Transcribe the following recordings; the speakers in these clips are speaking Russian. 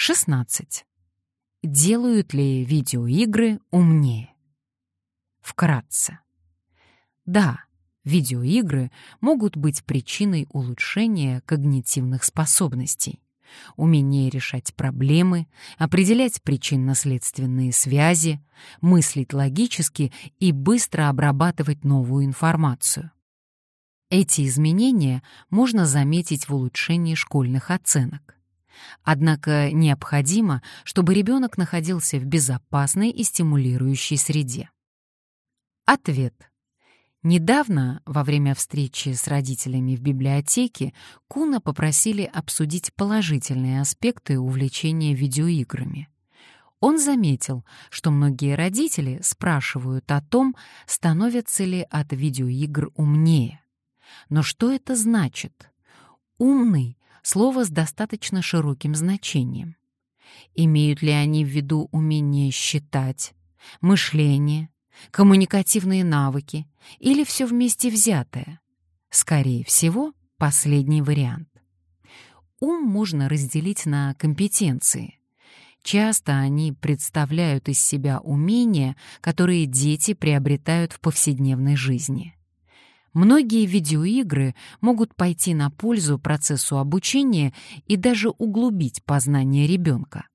16. Делают ли видеоигры умнее? Вкратце. Да, видеоигры могут быть причиной улучшения когнитивных способностей. Умение решать проблемы, определять причинно-следственные связи, мыслить логически и быстро обрабатывать новую информацию. Эти изменения можно заметить в улучшении школьных оценок. Однако необходимо, чтобы ребенок находился в безопасной и стимулирующей среде. Ответ. Недавно, во время встречи с родителями в библиотеке, Куна попросили обсудить положительные аспекты увлечения видеоиграми. Он заметил, что многие родители спрашивают о том, становятся ли от видеоигр умнее. Но что это значит? Умный слово с достаточно широким значением. Имеют ли они в виду умение считать, мышление, коммуникативные навыки или все вместе взятое? Скорее всего, последний вариант. Ум можно разделить на компетенции. Часто они представляют из себя умения, которые дети приобретают в повседневной жизни. Многие видеоигры могут пойти на пользу процессу обучения и даже углубить познание ребенка.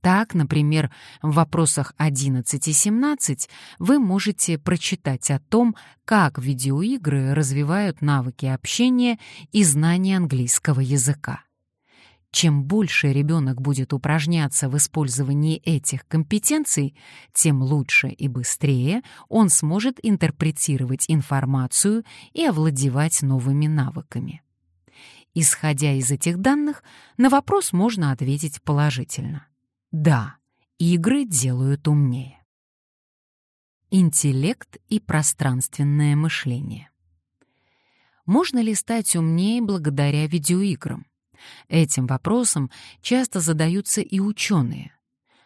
Так, например, в вопросах 11 и 17 вы можете прочитать о том, как видеоигры развивают навыки общения и знания английского языка. Чем больше ребенок будет упражняться в использовании этих компетенций, тем лучше и быстрее он сможет интерпретировать информацию и овладевать новыми навыками. Исходя из этих данных, на вопрос можно ответить положительно. Да, игры делают умнее. Интеллект и пространственное мышление. Можно ли стать умнее благодаря видеоиграм? Этим вопросом часто задаются и ученые.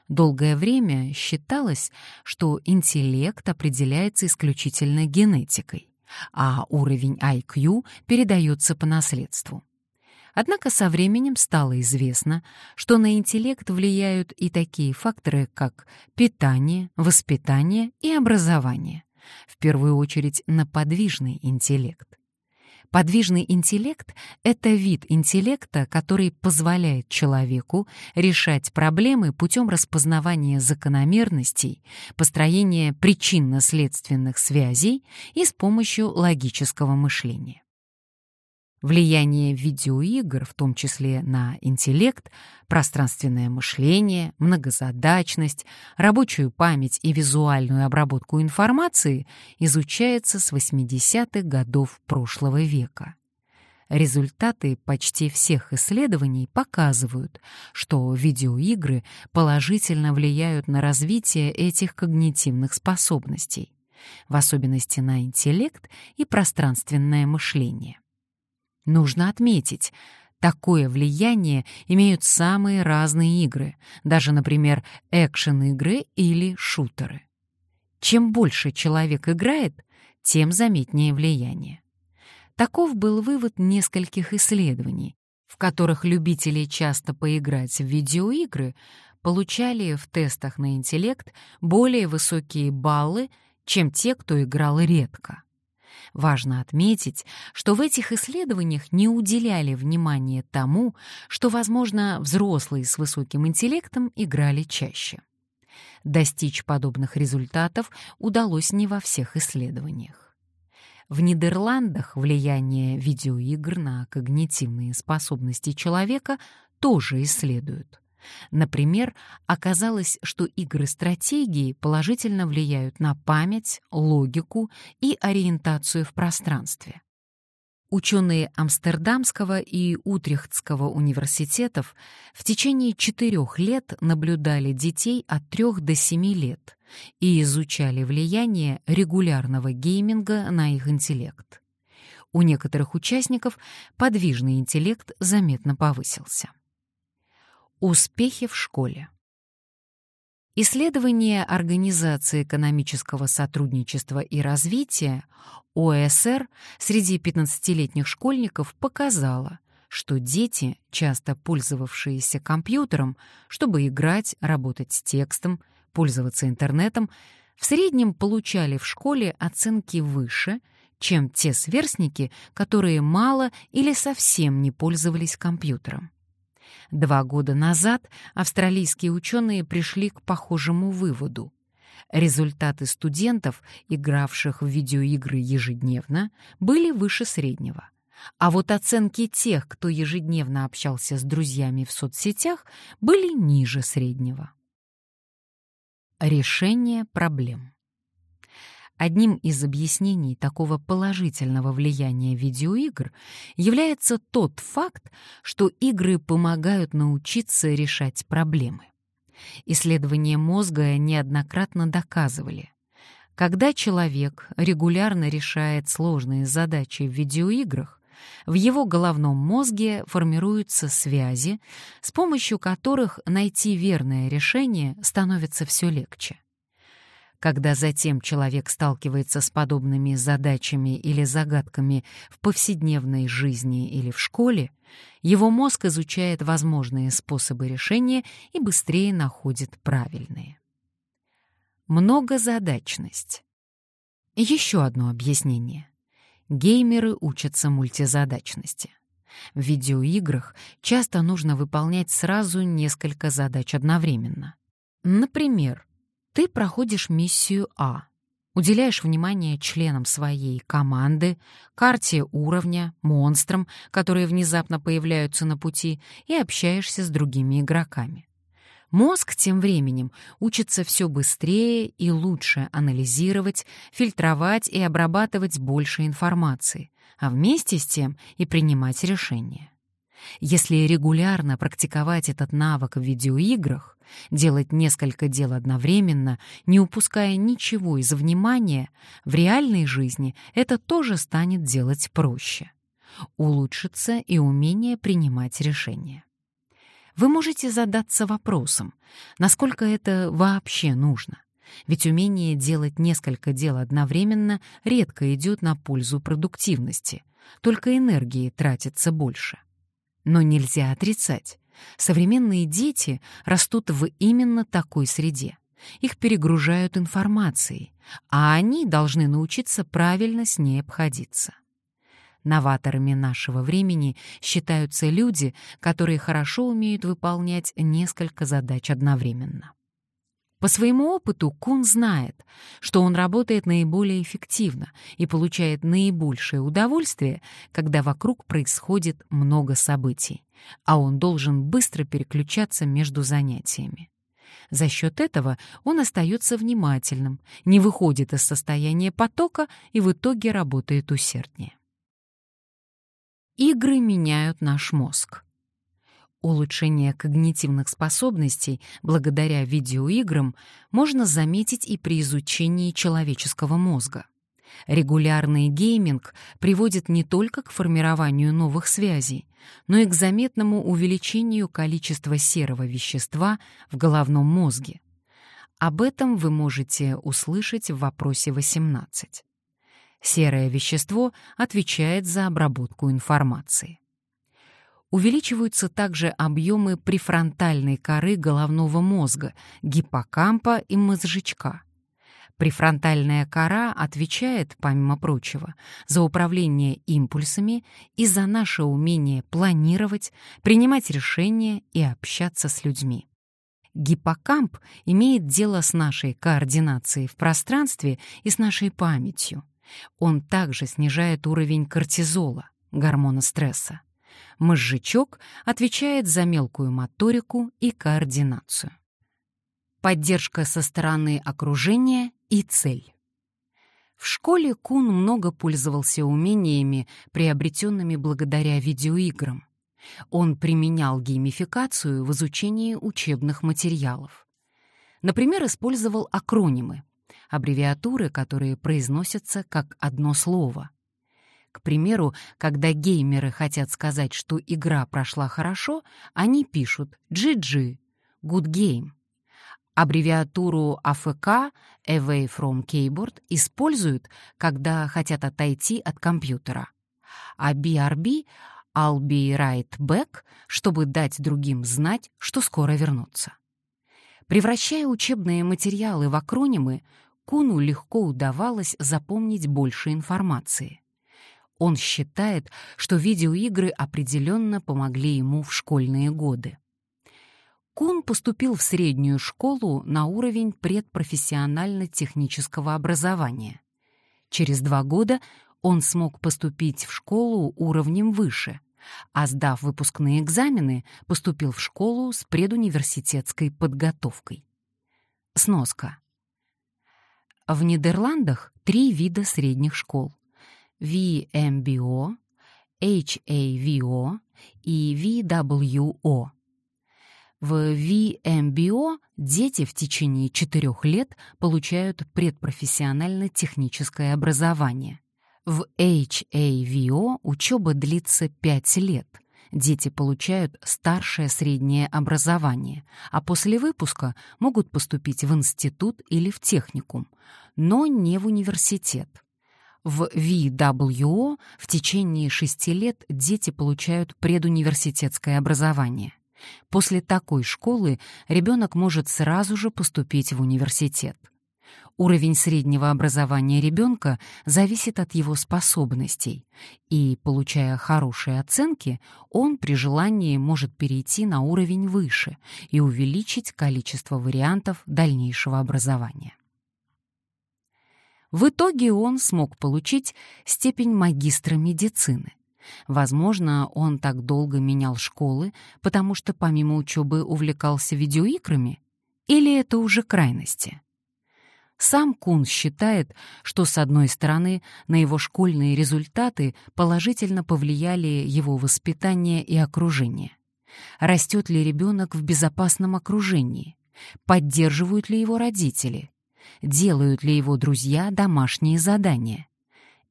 Долгое время считалось, что интеллект определяется исключительно генетикой, а уровень IQ передается по наследству. Однако со временем стало известно, что на интеллект влияют и такие факторы, как питание, воспитание и образование, в первую очередь на подвижный интеллект. Подвижный интеллект — это вид интеллекта, который позволяет человеку решать проблемы путем распознавания закономерностей, построения причинно-следственных связей и с помощью логического мышления. Влияние видеоигр, в том числе на интеллект, пространственное мышление, многозадачность, рабочую память и визуальную обработку информации, изучается с 80-х годов прошлого века. Результаты почти всех исследований показывают, что видеоигры положительно влияют на развитие этих когнитивных способностей, в особенности на интеллект и пространственное мышление. Нужно отметить, такое влияние имеют самые разные игры, даже, например, экшен-игры или шутеры. Чем больше человек играет, тем заметнее влияние. Таков был вывод нескольких исследований, в которых любители часто поиграть в видеоигры получали в тестах на интеллект более высокие баллы, чем те, кто играл редко. Важно отметить, что в этих исследованиях не уделяли внимания тому, что, возможно, взрослые с высоким интеллектом играли чаще. Достичь подобных результатов удалось не во всех исследованиях. В Нидерландах влияние видеоигр на когнитивные способности человека тоже исследуют. Например, оказалось, что игры-стратегии положительно влияют на память, логику и ориентацию в пространстве. Ученые Амстердамского и Утрехтского университетов в течение четырех лет наблюдали детей от трех до семи лет и изучали влияние регулярного гейминга на их интеллект. У некоторых участников подвижный интеллект заметно повысился. Успехи в школе. Исследование Организации экономического сотрудничества и развития ОСР среди 15-летних школьников показало, что дети, часто пользовавшиеся компьютером, чтобы играть, работать с текстом, пользоваться интернетом, в среднем получали в школе оценки выше, чем те сверстники, которые мало или совсем не пользовались компьютером. Два года назад австралийские ученые пришли к похожему выводу. Результаты студентов, игравших в видеоигры ежедневно, были выше среднего. А вот оценки тех, кто ежедневно общался с друзьями в соцсетях, были ниже среднего. Решение проблем. Одним из объяснений такого положительного влияния видеоигр является тот факт, что игры помогают научиться решать проблемы. Исследования мозга неоднократно доказывали, когда человек регулярно решает сложные задачи в видеоиграх, в его головном мозге формируются связи, с помощью которых найти верное решение становится все легче. Когда затем человек сталкивается с подобными задачами или загадками в повседневной жизни или в школе, его мозг изучает возможные способы решения и быстрее находит правильные. Многозадачность. Еще одно объяснение. Геймеры учатся мультизадачности. В видеоиграх часто нужно выполнять сразу несколько задач одновременно. Например, ты проходишь миссию А, уделяешь внимание членам своей команды, карте уровня, монстрам, которые внезапно появляются на пути, и общаешься с другими игроками. Мозг тем временем учится все быстрее и лучше анализировать, фильтровать и обрабатывать больше информации, а вместе с тем и принимать решения. Если регулярно практиковать этот навык в видеоиграх, делать несколько дел одновременно, не упуская ничего из внимания, в реальной жизни это тоже станет делать проще. Улучшится и умение принимать решения. Вы можете задаться вопросом, насколько это вообще нужно. Ведь умение делать несколько дел одновременно редко идет на пользу продуктивности, только энергии тратится больше. Но нельзя отрицать. Современные дети растут в именно такой среде. Их перегружают информацией, а они должны научиться правильно с ней обходиться. Новаторами нашего времени считаются люди, которые хорошо умеют выполнять несколько задач одновременно. По своему опыту Кун знает, что он работает наиболее эффективно и получает наибольшее удовольствие, когда вокруг происходит много событий, а он должен быстро переключаться между занятиями. За счет этого он остается внимательным, не выходит из состояния потока и в итоге работает усерднее. Игры меняют наш мозг. Улучшение когнитивных способностей благодаря видеоиграм можно заметить и при изучении человеческого мозга. Регулярный гейминг приводит не только к формированию новых связей, но и к заметному увеличению количества серого вещества в головном мозге. Об этом вы можете услышать в вопросе 18. Серое вещество отвечает за обработку информации увеличиваются также объемы префронтальной коры головного мозга, гиппокампа и мозжечка. Префронтальная кора отвечает, помимо прочего, за управление импульсами и за наше умение планировать, принимать решения и общаться с людьми. Гиппокамп имеет дело с нашей координацией в пространстве и с нашей памятью. Он также снижает уровень кортизола, гормона стресса. Мозжечок отвечает за мелкую моторику и координацию. Поддержка со стороны окружения и цель. В школе Кун много пользовался умениями, приобретенными благодаря видеоиграм. Он применял геймификацию в изучении учебных материалов. Например, использовал акронимы, аббревиатуры, которые произносятся как одно слово — к примеру, когда геймеры хотят сказать, что игра прошла хорошо, они пишут GG — Good Game. Аббревиатуру AFK — Away from Keyboard — используют, когда хотят отойти от компьютера. А BRB «I'll be right back», чтобы дать другим знать, что скоро вернутся. Превращая учебные материалы в акронимы, Куну легко удавалось запомнить больше информации. Он считает, что видеоигры определенно помогли ему в школьные годы. Кун поступил в среднюю школу на уровень предпрофессионально-технического образования. Через два года он смог поступить в школу уровнем выше, а сдав выпускные экзамены, поступил в школу с предуниверситетской подготовкой. Сноска. В Нидерландах три вида средних школ — VMBO, HAVO и VWO. В VMBO дети в течение четырех лет получают предпрофессионально-техническое образование. В HAVO учеба длится пять лет. Дети получают старшее среднее образование, а после выпуска могут поступить в институт или в техникум, но не в университет. В VWO в течение шести лет дети получают предуниверситетское образование. После такой школы ребенок может сразу же поступить в университет. Уровень среднего образования ребенка зависит от его способностей, и, получая хорошие оценки, он при желании может перейти на уровень выше и увеличить количество вариантов дальнейшего образования. В итоге он смог получить степень магистра медицины. Возможно, он так долго менял школы, потому что помимо учебы увлекался видеоиграми? Или это уже крайности? Сам Кун считает, что, с одной стороны, на его школьные результаты положительно повлияли его воспитание и окружение. Растет ли ребенок в безопасном окружении? Поддерживают ли его родители? Делают ли его друзья домашние задания?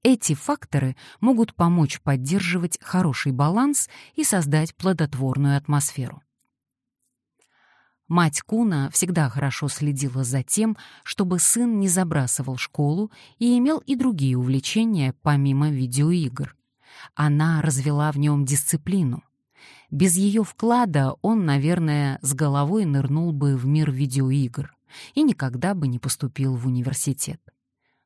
Эти факторы могут помочь поддерживать хороший баланс и создать плодотворную атмосферу. Мать Куна всегда хорошо следила за тем, чтобы сын не забрасывал школу и имел и другие увлечения помимо видеоигр. Она развела в нем дисциплину. Без ее вклада он, наверное, с головой нырнул бы в мир видеоигр и никогда бы не поступил в университет.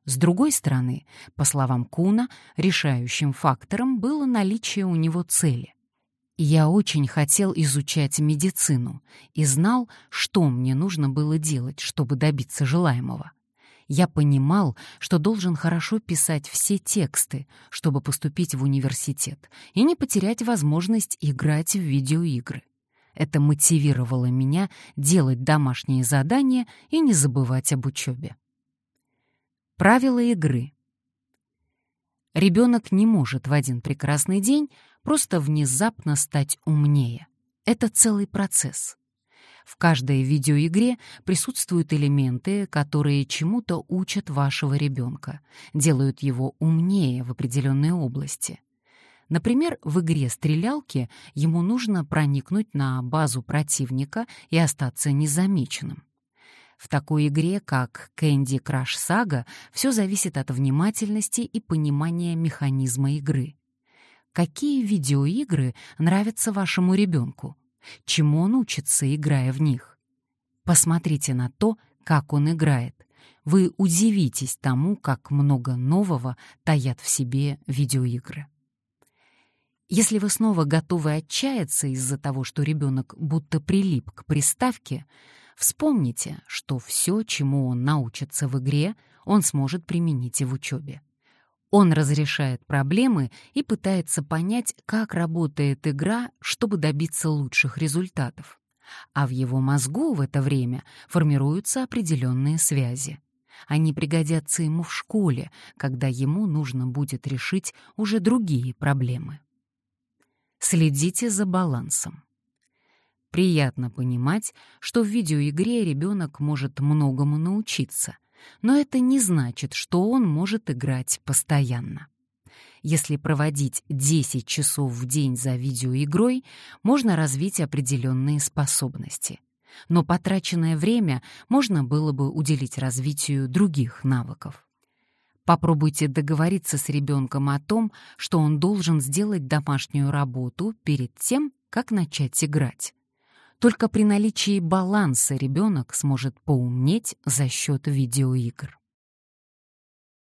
С другой стороны, по словам Куна, решающим фактором было наличие у него цели. Я очень хотел изучать медицину и знал, что мне нужно было делать, чтобы добиться желаемого. Я понимал, что должен хорошо писать все тексты, чтобы поступить в университет и не потерять возможность играть в видеоигры. Это мотивировало меня делать домашние задания и не забывать об учебе. Правила игры. Ребенок не может в один прекрасный день просто внезапно стать умнее. Это целый процесс. В каждой видеоигре присутствуют элементы, которые чему-то учат вашего ребенка, делают его умнее в определенной области. Например, в игре стрелялки ему нужно проникнуть на базу противника и остаться незамеченным. В такой игре, как Candy Crush Saga, все зависит от внимательности и понимания механизма игры. Какие видеоигры нравятся вашему ребенку? Чему он учится, играя в них? Посмотрите на то, как он играет. Вы удивитесь тому, как много нового таят в себе видеоигры. Если вы снова готовы отчаяться из-за того, что ребенок будто прилип к приставке, Вспомните, что все, чему он научится в игре, он сможет применить и в учебе. Он разрешает проблемы и пытается понять, как работает игра, чтобы добиться лучших результатов. А в его мозгу в это время формируются определенные связи. Они пригодятся ему в школе, когда ему нужно будет решить уже другие проблемы. Следите за балансом. Приятно понимать, что в видеоигре ребенок может многому научиться, но это не значит, что он может играть постоянно. Если проводить 10 часов в день за видеоигрой, можно развить определенные способности. Но потраченное время можно было бы уделить развитию других навыков. Попробуйте договориться с ребенком о том, что он должен сделать домашнюю работу перед тем, как начать играть. Только при наличии баланса ребенок сможет поумнеть за счет видеоигр.